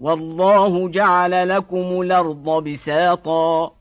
والله جعل لكم الأرض بساطا